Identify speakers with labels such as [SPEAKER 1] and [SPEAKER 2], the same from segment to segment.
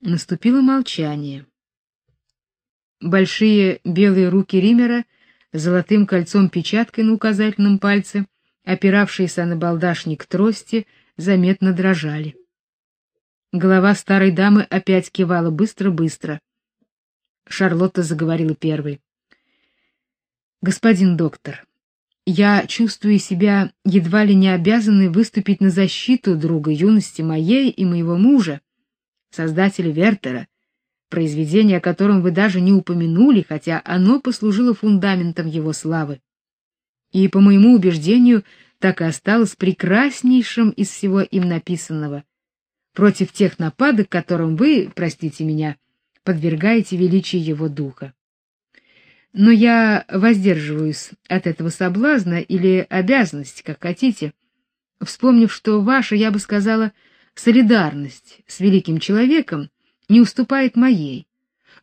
[SPEAKER 1] Наступило молчание. Большие белые руки Римера с золотым кольцом-печаткой на указательном пальце, опиравшиеся на балдашник трости, заметно дрожали. Голова старой дамы опять кивала быстро-быстро. Шарлотта заговорила первой. Господин доктор, я чувствую себя едва ли не обязанной выступить на защиту друга юности моей и моего мужа, создателя Вертера, произведение о котором вы даже не упомянули, хотя оно послужило фундаментом его славы. И по моему убеждению, так и осталось прекраснейшим из всего им написанного. Против тех нападок, которым вы, простите меня, подвергаете величие его духа. Но я воздерживаюсь от этого соблазна или обязанности, как хотите, вспомнив, что ваша, я бы сказала, солидарность с великим человеком не уступает моей,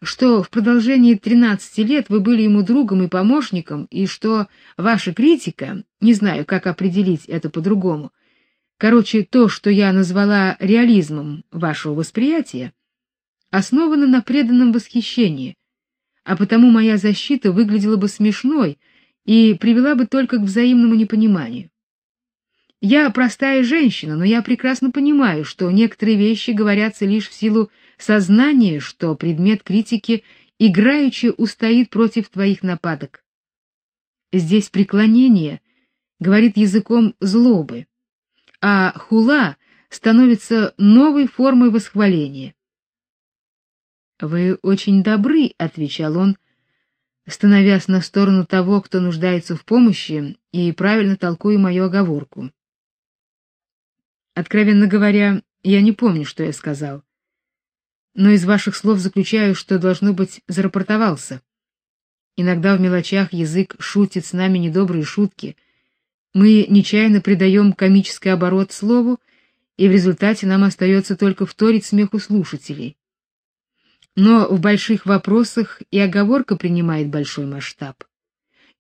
[SPEAKER 1] что в продолжении 13 лет вы были ему другом и помощником, и что ваша критика, не знаю, как определить это по-другому, короче, то, что я назвала реализмом вашего восприятия, основана на преданном восхищении, а потому моя защита выглядела бы смешной и привела бы только к взаимному непониманию. Я простая женщина, но я прекрасно понимаю, что некоторые вещи говорятся лишь в силу сознания, что предмет критики играючи устоит против твоих нападок. Здесь преклонение говорит языком злобы, а хула становится новой формой восхваления. Вы очень добры, отвечал он, становясь на сторону того, кто нуждается в помощи, и правильно толкуя мою оговорку. Откровенно говоря, я не помню, что я сказал. Но из ваших слов заключаю, что должно быть зарапортовался. Иногда в мелочах язык шутит с нами недобрые шутки. Мы нечаянно придаем комический оборот слову, и в результате нам остается только вторить смеху слушателей. Но в больших вопросах и оговорка принимает большой масштаб.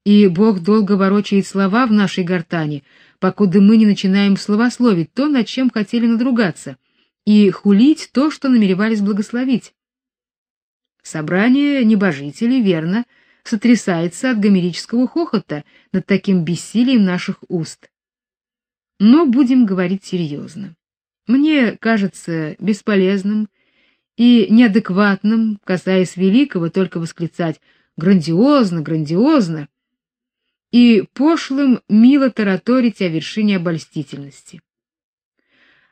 [SPEAKER 1] И Бог долго ворочает слова в нашей гортани, покуда мы не начинаем словословить то, над чем хотели надругаться, и хулить то, что намеревались благословить. Собрание небожителей, верно, сотрясается от гомерического хохота над таким бессилием наших уст. Но будем говорить серьезно. Мне кажется бесполезным и неадекватным, касаясь великого, только восклицать грандиозно, грандиозно, и пошлым мило тараторить о вершине обольстительности.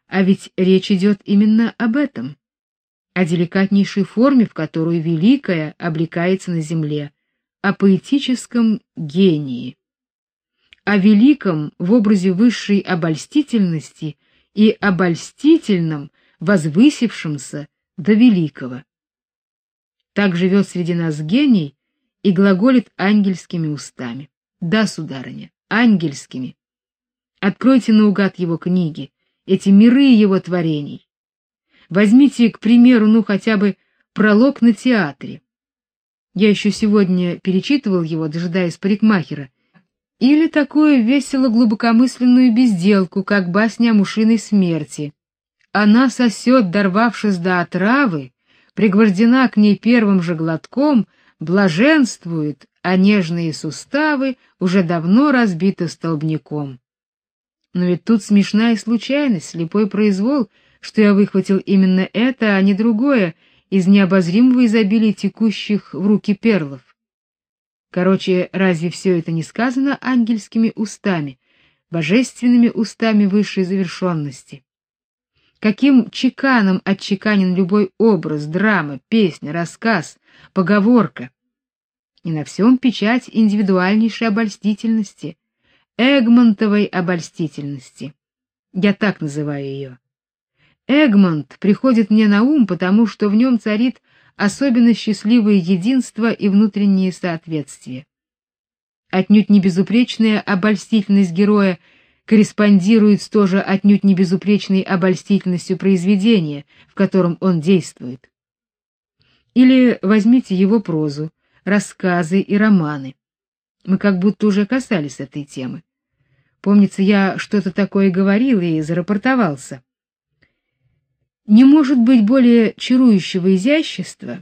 [SPEAKER 1] А ведь речь идет именно об этом, о деликатнейшей форме, в которую великое облекается на земле, о поэтическом гении, о великом в образе высшей обольстительности и обольстительном, возвысившемся до великого. Так живет среди нас гений и глаголит ангельскими устами. Да, сударыня, ангельскими. Откройте наугад его книги, эти миры его творений. Возьмите, к примеру, ну хотя бы пролог на театре. Я еще сегодня перечитывал его, дожидаясь парикмахера. Или такую весело глубокомысленную безделку, как басня о мушиной смерти. Она сосет, дорвавшись до отравы, пригвождена к ней первым же глотком, блаженствует, а нежные суставы уже давно разбиты столбняком. Но ведь тут смешная случайность, слепой произвол, что я выхватил именно это, а не другое из необозримого изобилия текущих в руки перлов. Короче, разве все это не сказано ангельскими устами, божественными устами высшей завершенности? каким чеканом отчеканен любой образ, драма, песня, рассказ, поговорка. И на всем печать индивидуальнейшей обольстительности, Эгмонтовой обольстительности. Я так называю ее. Эгмонт приходит мне на ум, потому что в нем царит особенно счастливое единство и внутреннее соответствие. Отнюдь не безупречная обольстительность героя корреспондирует с тоже отнюдь не безупречной обольстительностью произведения, в котором он действует. Или возьмите его прозу, рассказы и романы. Мы как будто уже касались этой темы. Помнится, я что-то такое говорил и зарапортовался. Не может быть более чарующего изящества,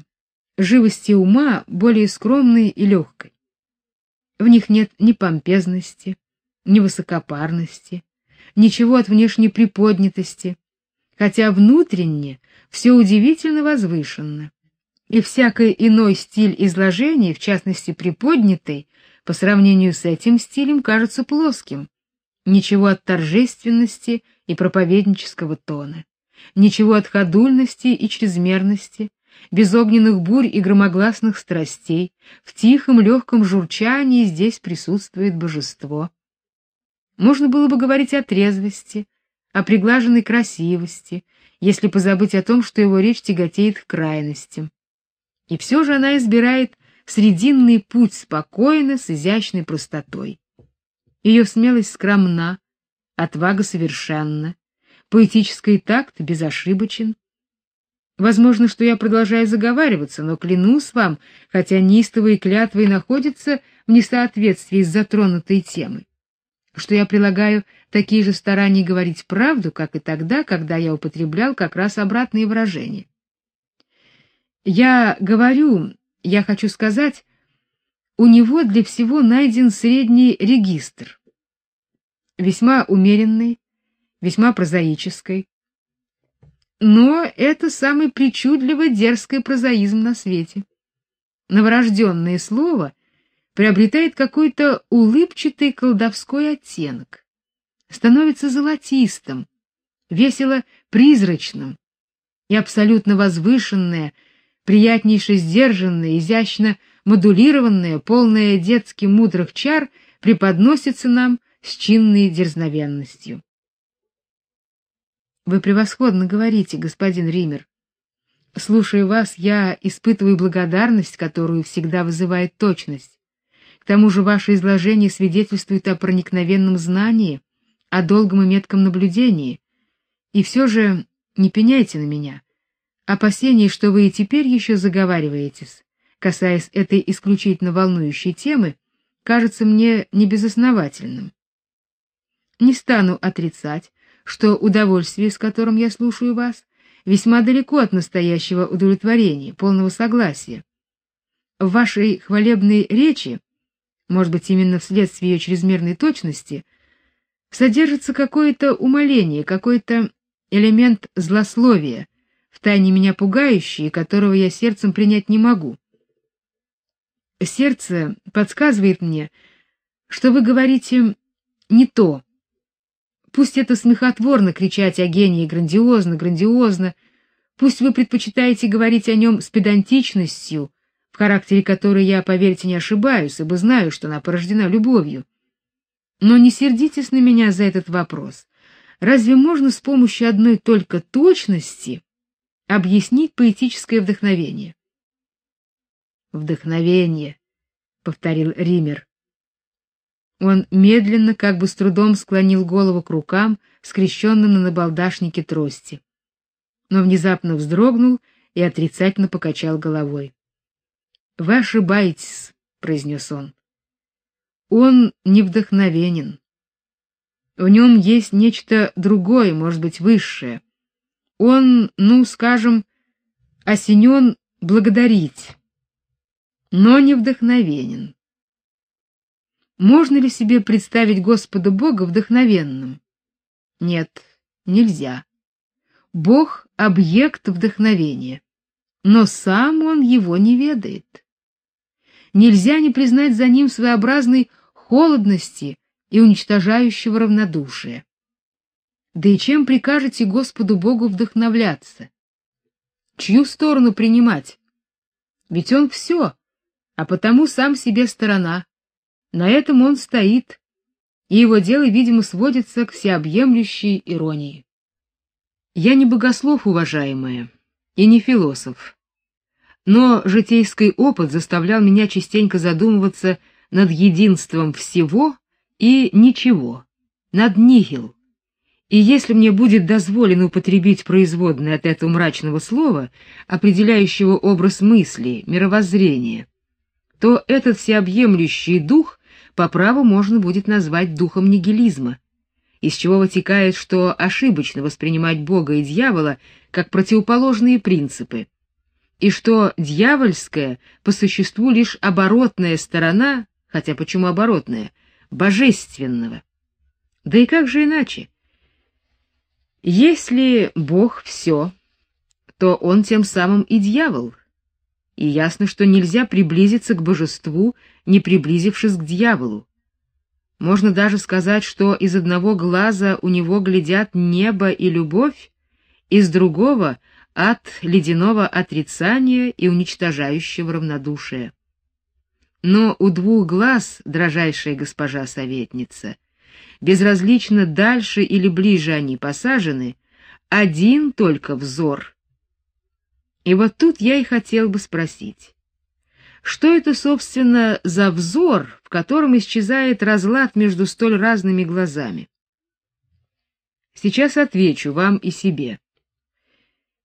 [SPEAKER 1] живости ума более скромной и легкой. В них нет ни помпезности, ни высокопарности, ничего от внешней приподнятости, хотя внутренне все удивительно возвышенно. И всякий иной стиль изложения, в частности приподнятый, по сравнению с этим стилем кажется плоским. Ничего от торжественности и проповеднического тона, ничего от ходульности и чрезмерности, без огненных бурь и громогласных страстей, в тихом легком журчании здесь присутствует божество. Можно было бы говорить о трезвости, о приглаженной красивости, если позабыть о том, что его речь тяготеет к крайностям. И все же она избирает срединный путь спокойно, с изящной простотой. Ее смелость скромна, отвага совершенна, поэтический такт безошибочен. Возможно, что я продолжаю заговариваться, но клянусь вам, хотя неистовые клятвы находятся в несоответствии с затронутой темой, что я прилагаю такие же старания говорить правду, как и тогда, когда я употреблял как раз обратные выражения. Я говорю, я хочу сказать, у него для всего найден средний регистр, весьма умеренный, весьма прозаический, но это самый причудливо дерзкий прозаизм на свете. Новорожденное слово приобретает какой-то улыбчатый колдовской оттенок, становится золотистым, весело призрачным, и абсолютно возвышенное, приятнейше сдержанное, изящно модулированное, полное детски мудрых чар преподносится нам с чинной дерзновенностью. Вы превосходно говорите, господин Ример. Слушая вас, я испытываю благодарность, которую всегда вызывает точность. К тому же ваше изложение свидетельствует о проникновенном знании, о долгом и метком наблюдении. И все же не пеняйте на меня. Опасение, что вы и теперь еще заговариваетесь, касаясь этой исключительно волнующей темы, кажется мне небезосновательным. Не стану отрицать, что удовольствие, с которым я слушаю вас, весьма далеко от настоящего удовлетворения, полного согласия. В вашей хвалебной речи, может быть, именно вследствие ее чрезмерной точности, содержится какое-то умоление, какой-то элемент злословия, втайне меня пугающий, которого я сердцем принять не могу. Сердце подсказывает мне, что вы говорите не то, Пусть это смехотворно кричать о гении грандиозно, грандиозно, пусть вы предпочитаете говорить о нем с педантичностью, в характере которой я, поверьте, не ошибаюсь, ибо знаю, что она порождена любовью. Но не сердитесь на меня за этот вопрос. Разве можно с помощью одной только точности объяснить поэтическое вдохновение? Вдохновение, повторил Ример. Он медленно, как бы с трудом склонил голову к рукам, скрещенным на набалдашнике трости. Но внезапно вздрогнул и отрицательно покачал головой. "Вы ошибаетесь", произнес он. "Он не вдохновенен. В нем есть нечто другое, может быть, высшее. Он, ну, скажем, осенен благодарить, но не вдохновенен. Можно ли себе представить Господа Бога вдохновенным? Нет, нельзя. Бог объект вдохновения, но сам он его не ведает. Нельзя не признать за ним своеобразной холодности и уничтожающего равнодушия. Да и чем прикажете Господу Богу вдохновляться? Чью сторону принимать? Ведь он все, а потому сам себе сторона на этом он стоит, и его дело, видимо, сводится к всеобъемлющей иронии. Я не богослов, уважаемая, и не философ. Но житейский опыт заставлял меня частенько задумываться над единством всего и ничего, над нихил. И если мне будет дозволено употребить производное от этого мрачного слова, определяющего образ мысли, мировоззрения, то этот всеобъемлющий дух по праву можно будет назвать духом нигилизма, из чего вытекает, что ошибочно воспринимать Бога и дьявола как противоположные принципы, и что дьявольская по существу лишь оборотная сторона, хотя почему оборотная, божественного. Да и как же иначе? Если Бог все, то он тем самым и дьявол. И ясно, что нельзя приблизиться к божеству, не приблизившись к дьяволу. Можно даже сказать, что из одного глаза у него глядят небо и любовь, из другого от ледяного отрицания и уничтожающего равнодушия. Но у двух глаз, дрожайшая госпожа советница, безразлично дальше или ближе они посажены, один только взор. И вот тут я и хотел бы спросить, что это, собственно, за взор, в котором исчезает разлад между столь разными глазами? Сейчас отвечу вам и себе.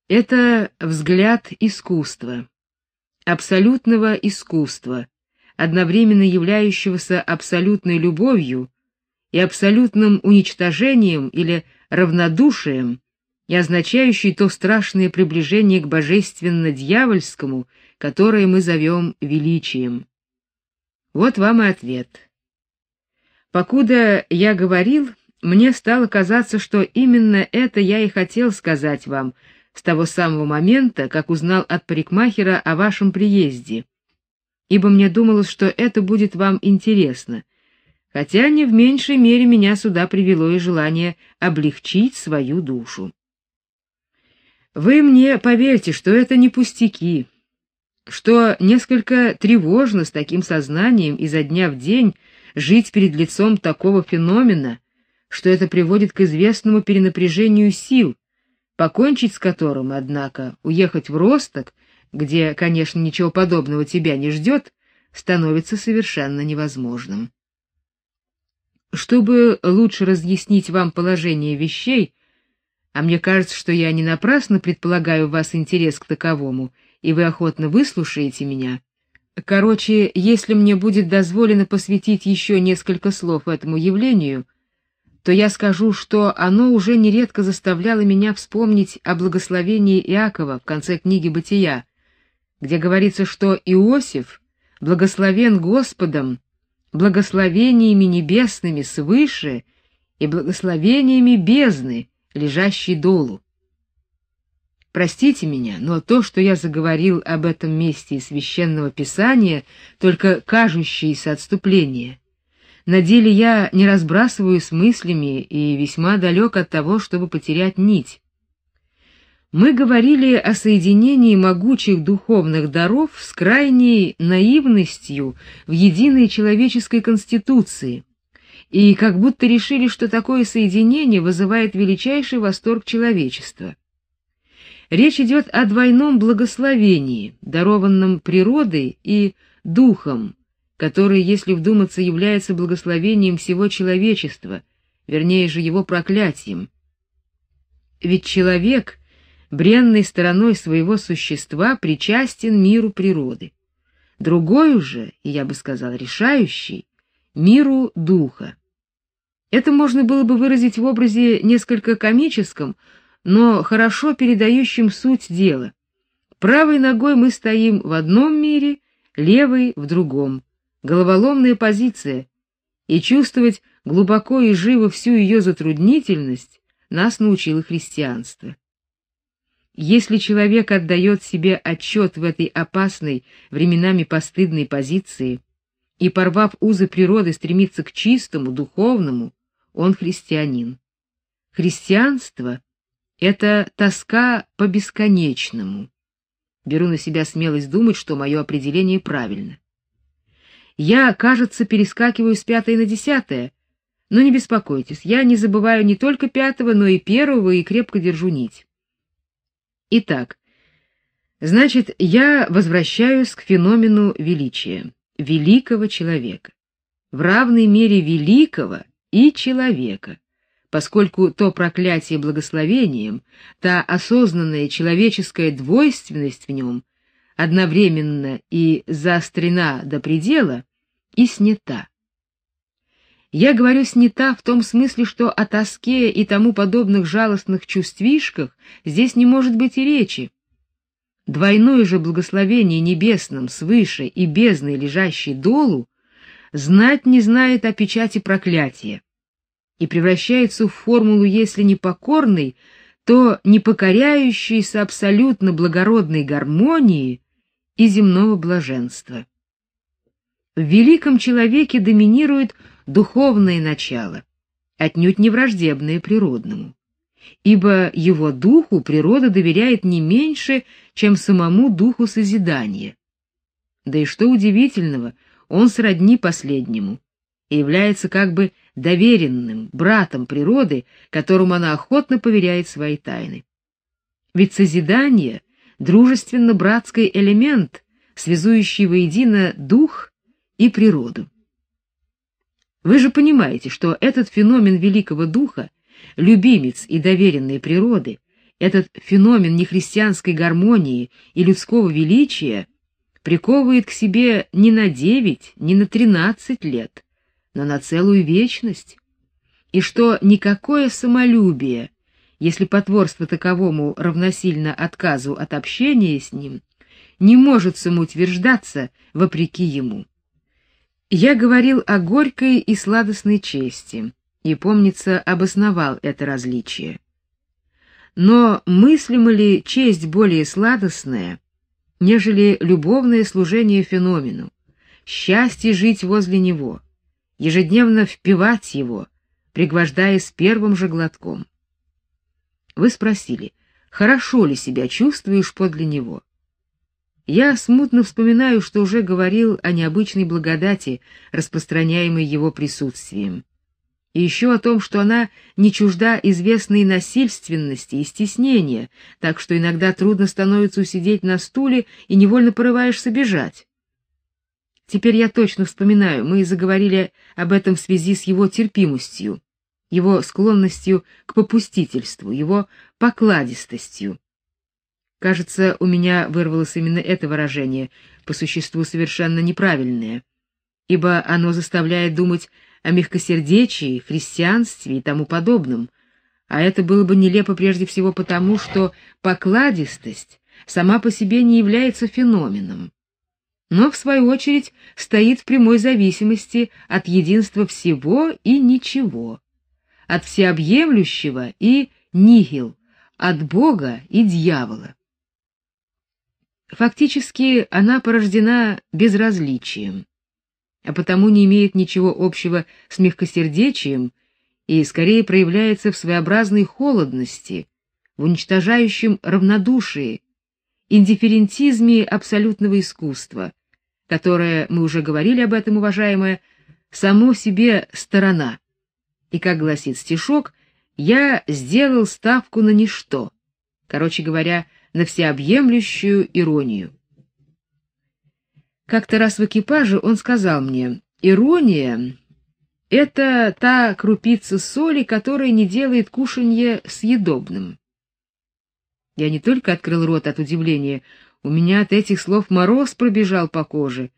[SPEAKER 1] Это взгляд искусства, абсолютного искусства, одновременно являющегося абсолютной любовью и абсолютным уничтожением или равнодушием, и означающий то страшное приближение к божественно-дьявольскому, которое мы зовем величием. Вот вам и ответ. Покуда я говорил, мне стало казаться, что именно это я и хотел сказать вам — с того самого момента, как узнал от парикмахера о вашем приезде, ибо мне думалось, что это будет вам интересно, хотя не в меньшей мере меня сюда привело и желание облегчить свою душу. Вы мне поверьте, что это не пустяки, что несколько тревожно с таким сознанием изо дня в день жить перед лицом такого феномена, что это приводит к известному перенапряжению сил, покончить с которым, однако, уехать в Росток, где, конечно, ничего подобного тебя не ждет, становится совершенно невозможным. Чтобы лучше разъяснить вам положение вещей, а мне кажется, что я не напрасно предполагаю в вас интерес к таковому, и вы охотно выслушаете меня. Короче, если мне будет дозволено посвятить еще несколько слов этому явлению, то я скажу, что оно уже нередко заставляло меня вспомнить о благословении Иакова в конце книги Бытия, где говорится, что Иосиф благословен Господом благословениями небесными свыше и благословениями бездны, лежащей долу. Простите меня, но то, что я заговорил об этом месте из священного писания, только кажущееся отступление — на деле я не разбрасываюсь мыслями и весьма далек от того, чтобы потерять нить. Мы говорили о соединении могучих духовных даров с крайней наивностью в единой человеческой конституции, и как будто решили, что такое соединение вызывает величайший восторг человечества. Речь идет о двойном благословении, дарованном природой и духом, который, если вдуматься, является благословением всего человечества, вернее же его проклятием. Ведь человек, бренной стороной своего существа, причастен миру природы. Другой же, и я бы сказал, решающий, миру духа. Это можно было бы выразить в образе несколько комическом, но хорошо передающем суть дела. Правой ногой мы стоим в одном мире, левой в другом головоломная позиция, и чувствовать глубоко и живо всю ее затруднительность нас научило христианство. Если человек отдает себе отчет в этой опасной, временами постыдной позиции и, порвав узы природы, стремится к чистому, духовному, он христианин. Христианство — это тоска по бесконечному. Беру на себя смелость думать, что мое определение правильно. Я, кажется, перескакиваю с пятой на десятое. Но не беспокойтесь, я не забываю не только пятого, но и первого и крепко держу нить. Итак, значит, я возвращаюсь к феномену величия, великого человека. В равной мере великого и человека, поскольку то проклятие благословением, та осознанная человеческая двойственность в нем одновременно и заострена до предела и снята. Я говорю снята в том смысле, что о тоске и тому подобных жалостных чувствишках здесь не может быть и речи. Двойное же благословение небесным свыше и бездной, лежащей долу, знать не знает о печати проклятия и превращается в формулу, если не покорной, то не покоряющейся абсолютно благородной гармонии и земного блаженства. В великом человеке доминирует духовное начало, отнюдь не враждебное природному, ибо его духу природа доверяет не меньше, чем самому духу созидания. Да и что удивительного, он сродни последнему и является как бы доверенным братом природы, которому она охотно поверяет свои тайны. Ведь созидание дружественно-братский элемент, связующий воедино дух и природу. Вы же понимаете, что этот феномен великого духа, любимец и доверенной природы, этот феномен нехристианской гармонии и людского величия приковывает к себе не на девять, не на тринадцать лет, но на целую вечность, и что никакое самолюбие, если потворство таковому равносильно отказу от общения с ним, не может самоутверждаться вопреки ему. Я говорил о горькой и сладостной чести, и, помнится, обосновал это различие. Но мыслимо ли честь более сладостная, нежели любовное служение феномену, счастье жить возле него, ежедневно впивать его, пригвождая с первым же глотком? Вы спросили, хорошо ли себя чувствуешь подле него? Я смутно вспоминаю, что уже говорил о необычной благодати, распространяемой его присутствием. И еще о том, что она не чужда известной насильственности и стеснения, так что иногда трудно становится усидеть на стуле и невольно порываешься бежать. Теперь я точно вспоминаю, мы заговорили об этом в связи с его терпимостью, его склонностью к попустительству, его покладистостью. Кажется, у меня вырвалось именно это выражение, по существу совершенно неправильное, ибо оно заставляет думать о мягкосердечии, христианстве и тому подобном, а это было бы нелепо прежде всего потому, что покладистость сама по себе не является феноменом, но в свою очередь стоит в прямой зависимости от единства всего и ничего, от всеобъемлющего и нихил, от Бога и дьявола. Фактически она порождена безразличием, а потому не имеет ничего общего с мягкосердечием и скорее проявляется в своеобразной холодности, в уничтожающем равнодушии, индифферентизме абсолютного искусства, которое, мы уже говорили об этом, уважаемая, само себе сторона. И как гласит стишок, я сделал ставку на ничто. Короче говоря, на всеобъемлющую иронию. Как-то раз в экипаже он сказал мне: "Ирония это та крупица соли, которая не делает кушанье съедобным". Я не только открыл рот от удивления, у меня от этих слов мороз пробежал по коже.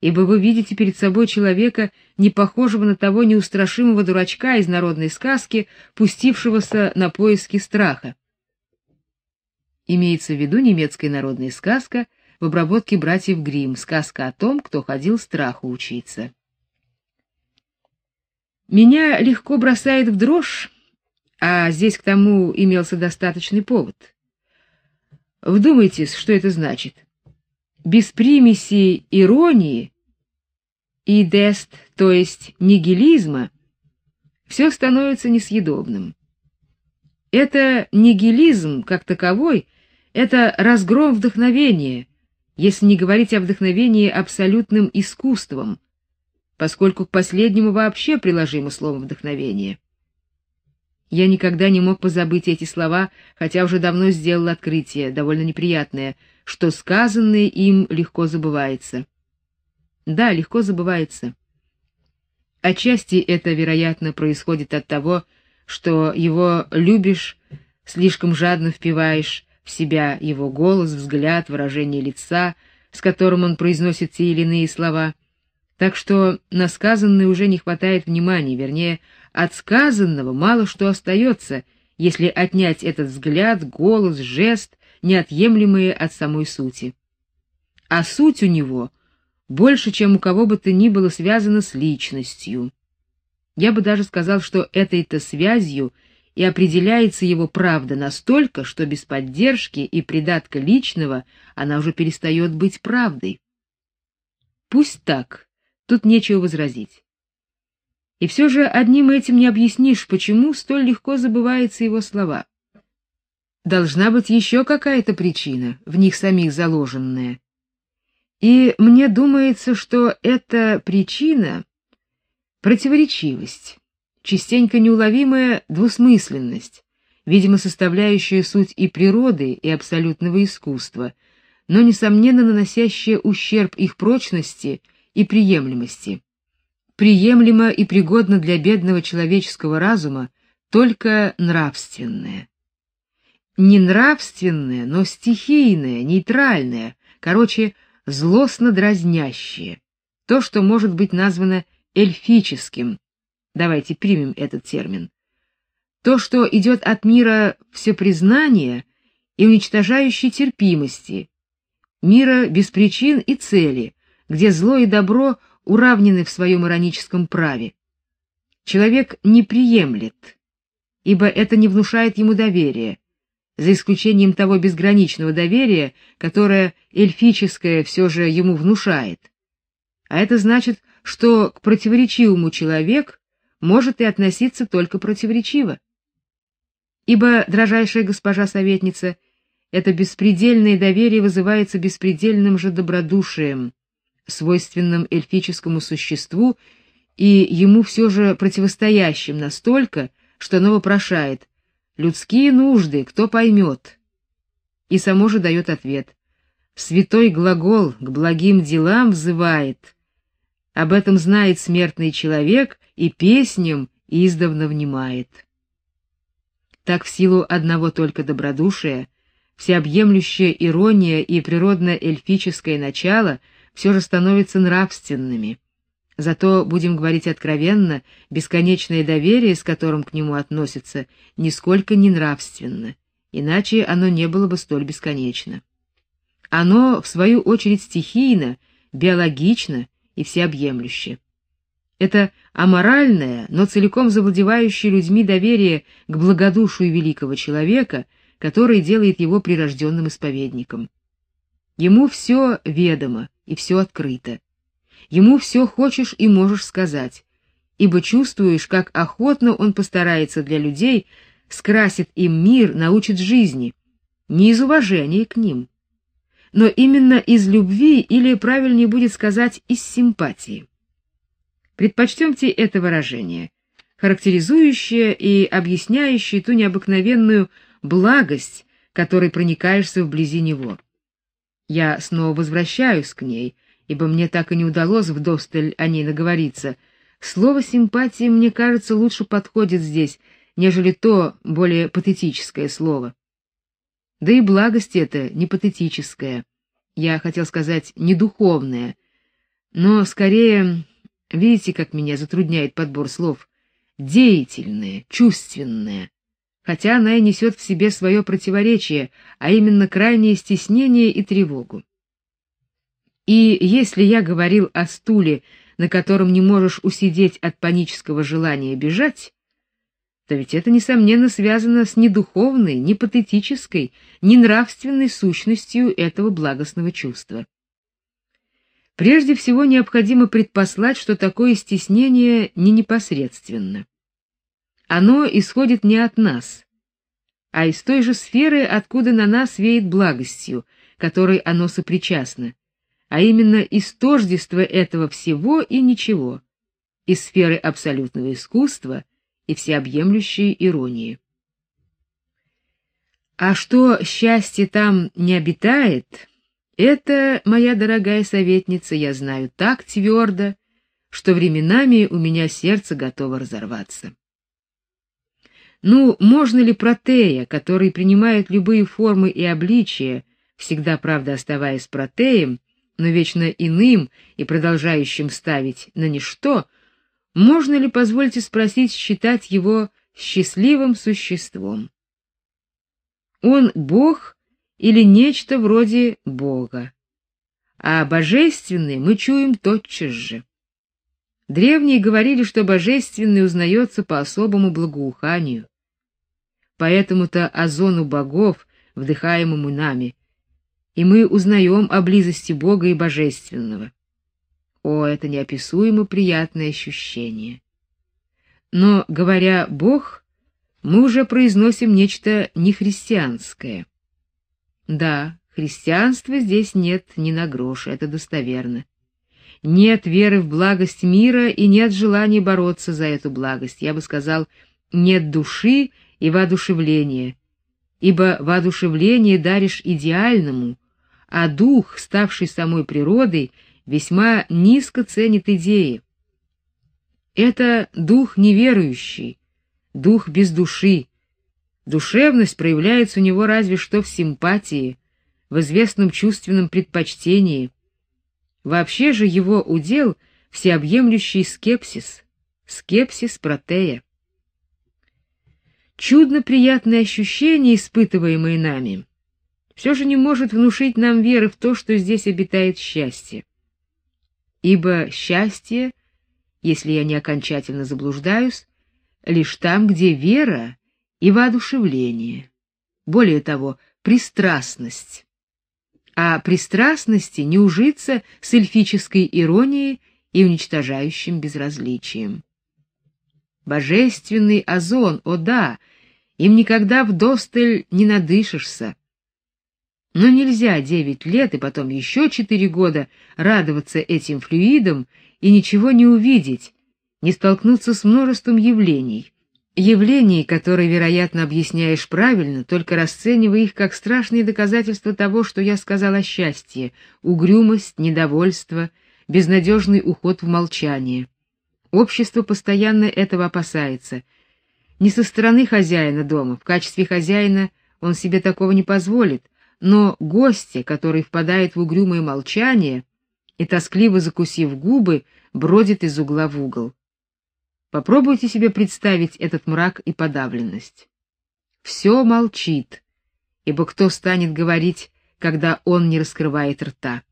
[SPEAKER 1] Ибо вы видите перед собой человека, не похожего на того неустрашимого дурачка из народной сказки, пустившегося на поиски страха. Имеется в виду немецкая народная сказка в обработке братьев Гримм, сказка о том, кто ходил страху учиться. Меня легко бросает в дрожь, а здесь к тому имелся достаточный повод. Вдумайтесь, что это значит. Без примеси иронии и дест, то есть нигилизма, все становится несъедобным. Это нигилизм как таковой это разгром вдохновения, если не говорить о вдохновении абсолютным искусством, поскольку к последнему вообще приложимо слово вдохновение. Я никогда не мог позабыть эти слова, хотя уже давно сделал открытие, довольно неприятное, что сказанное им легко забывается. Да, легко забывается. Отчасти это, вероятно, происходит от того, что его любишь, слишком жадно впиваешь, в себя его голос, взгляд, выражение лица, с которым он произносит те или иные слова, Так что на сказанное уже не хватает внимания, вернее, от сказанного мало что остается, если отнять этот взгляд, голос, жест, неотъемлемые от самой сути. А суть у него больше, чем у кого бы то ни было связана с личностью. Я бы даже сказал, что этой-то связью и определяется его правда настолько, что без поддержки и придатка личного она уже перестает быть правдой. Пусть так, тут нечего возразить. И все же одним этим не объяснишь, почему столь легко забываются его слова. Должна быть еще какая-то причина, в них самих заложенная. И мне думается, что эта причина — противоречивость частенько неуловимая двусмысленность, видимо, составляющая суть и природы, и абсолютного искусства, но несомненно наносящая ущерб их прочности и приемлемости. Приемлемо и пригодно для бедного человеческого разума только нравственное. Не нравственное, но стихийное, нейтральное, короче, злостно дразнящее. То, что может быть названо эльфическим, Давайте примем этот термин. То, что идет от мира всепризнания и уничтожающей терпимости, мира без причин и цели, где зло и добро уравнены в своем ироническом праве. Человек не приемлет, ибо это не внушает ему доверия, за исключением того безграничного доверия, которое эльфическое все же ему внушает. А это значит, что к противоречивому человек может и относиться только противоречиво. Ибо, дрожайшая госпожа советница, это беспредельное доверие вызывается беспредельным же добродушием, свойственным эльфическому существу и ему все же противостоящим настолько, что оно вопрошает «Людские нужды, кто поймет?» И само же дает ответ «Святой глагол к благим делам взывает, об этом знает смертный человек и песням издавна внимает. Так в силу одного только добродушия, всеобъемлющая ирония и природное эльфическое начало все же становятся нравственными. Зато, будем говорить откровенно, бесконечное доверие, с которым к нему относятся, нисколько не нравственно, иначе оно не было бы столь бесконечно. Оно, в свою очередь, стихийно, биологично и всеобъемлюще. Это аморальное, но целиком завладевающее людьми доверие к благодушию великого человека, который делает его прирожденным исповедником. Ему все ведомо и все открыто. Ему все хочешь и можешь сказать, ибо чувствуешь, как охотно он постарается для людей, скрасит им мир, научит жизни, не из уважения к ним, но именно из любви или, правильнее будет сказать, из симпатии. Предпочтемте это выражение, характеризующее и объясняющее ту необыкновенную благость, которой проникаешься вблизи него. Я снова возвращаюсь к ней, ибо мне так и не удалось вдосталь о ней наговориться. Слово симпатия, мне кажется, лучше подходит здесь, нежели то более патетическое слово. Да и благость эта не патетическая, я хотел сказать не духовная, но скорее, видите, как меня затрудняет подбор слов, деятельная, чувственная, хотя она и несет в себе свое противоречие, а именно крайнее стеснение и тревогу. И если я говорил о стуле, на котором не можешь усидеть от панического желания бежать, то ведь это несомненно связано с недуховной, не патетической, не нравственной сущностью этого благостного чувства. Прежде всего необходимо предпослать, что такое стеснение не непосредственно. Оно исходит не от нас, а из той же сферы, откуда на нас веет благостью, которой оно сопричастно, а именно из тождества этого всего и ничего, из сферы абсолютного искусства — и всеобъемлющей иронии. А что счастье там не обитает, это, моя дорогая советница, я знаю так твердо, что временами у меня сердце готово разорваться. Ну, можно ли протея, который принимает любые формы и обличия, всегда, правда, оставаясь протеем, но вечно иным и продолжающим ставить на ничто, можно ли, позвольте спросить, считать его счастливым существом? Он Бог или нечто вроде Бога? А божественный мы чуем тотчас же. Древние говорили, что божественный узнается по особому благоуханию. Поэтому-то озону богов, вдыхаемому нами, и мы узнаем о близости Бога и божественного. О, это неописуемо приятное ощущение. Но, говоря «Бог», мы уже произносим нечто нехристианское. Да, христианства здесь нет ни на грош, это достоверно. Нет веры в благость мира и нет желания бороться за эту благость. Я бы сказал, нет души и воодушевления. Ибо воодушевление даришь идеальному, а дух, ставший самой природой, весьма низко ценит идеи. Это дух неверующий, дух без души. Душевность проявляется у него разве что в симпатии, в известном чувственном предпочтении, Вообще же его удел всеобъемлющий скепсис, скепсис протея. Чудно приятное ощущение, испытываемое нами, все же не может внушить нам веры в то, что здесь обитает счастье. Ибо счастье, если я не окончательно заблуждаюсь, лишь там, где вера и воодушевление. Более того, пристрастность а пристрастности не ужиться с эльфической иронией и уничтожающим безразличием. Божественный озон, о да, им никогда вдосталь не надышишься. Но нельзя девять лет и потом еще четыре года радоваться этим флюидам и ничего не увидеть, не столкнуться с множеством явлений, явлений, которые, вероятно, объясняешь правильно, только расценивая их как страшные доказательства того, что я сказал о счастье, угрюмость, недовольство, безнадежный уход в молчание. Общество постоянно этого опасается. Не со стороны хозяина дома, в качестве хозяина он себе такого не позволит, но гости, который впадает в угрюмое молчание и тоскливо закусив губы, бродит из угла в угол. Попробуйте себе представить этот мрак и подавленность. Все молчит, ибо кто станет говорить, когда он не раскрывает рта?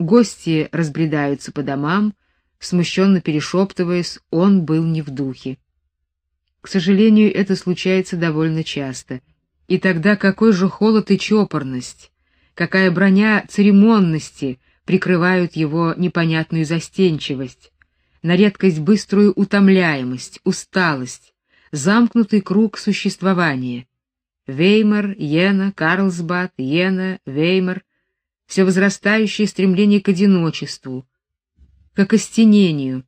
[SPEAKER 1] Гости разбредаются по домам, смущенно перешептываясь, он был не в духе. К сожалению, это случается довольно часто. И тогда какой же холод и чопорность, какая броня церемонности прикрывают его непонятную застенчивость, на редкость быструю утомляемость, усталость, замкнутый круг существования. Веймар, Йена, Карлсбад, Йена, Веймар, все возрастающее стремление к одиночеству, к окостенению,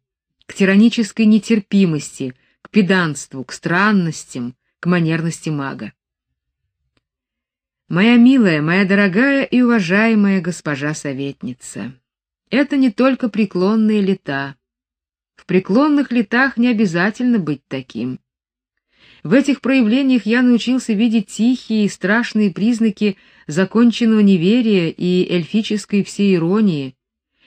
[SPEAKER 1] к тиранической нетерпимости, к педанству, к странностям, к манерности мага. Моя милая, моя дорогая и уважаемая госпожа советница, это не только преклонные лета, в преклонных летах не обязательно быть таким. В этих проявлениях я научился видеть тихие и страшные признаки законченного неверия и эльфической всеиронии,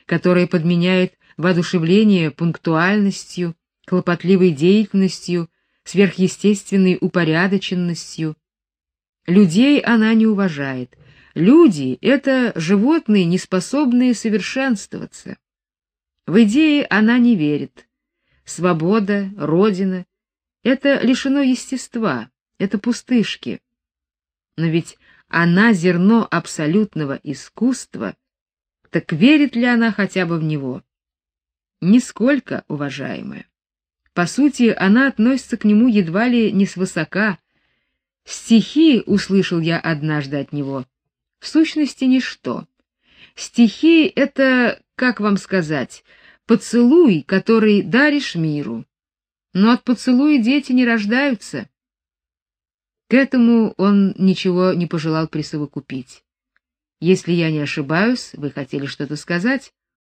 [SPEAKER 1] которая подменяет воодушевление пунктуальностью, хлопотливой деятельностью, сверхъестественной упорядоченностью. Людей она не уважает. Люди — это животные, неспособные совершенствоваться. В идеи она не верит. Свобода, родина — это лишено естества, это пустышки. Но ведь она зерно абсолютного искусства, так верит ли она хотя бы в него? Нисколько, уважаемая. По сути, она относится к нему едва ли не свысока. Стихи, услышал я однажды от него, в сущности ничто. Стихи — это, как вам сказать, поцелуй, который даришь миру. Но от поцелуя дети не рождаются. К этому он ничего не пожелал присовокупить. Если я не ошибаюсь, вы хотели что-то сказать?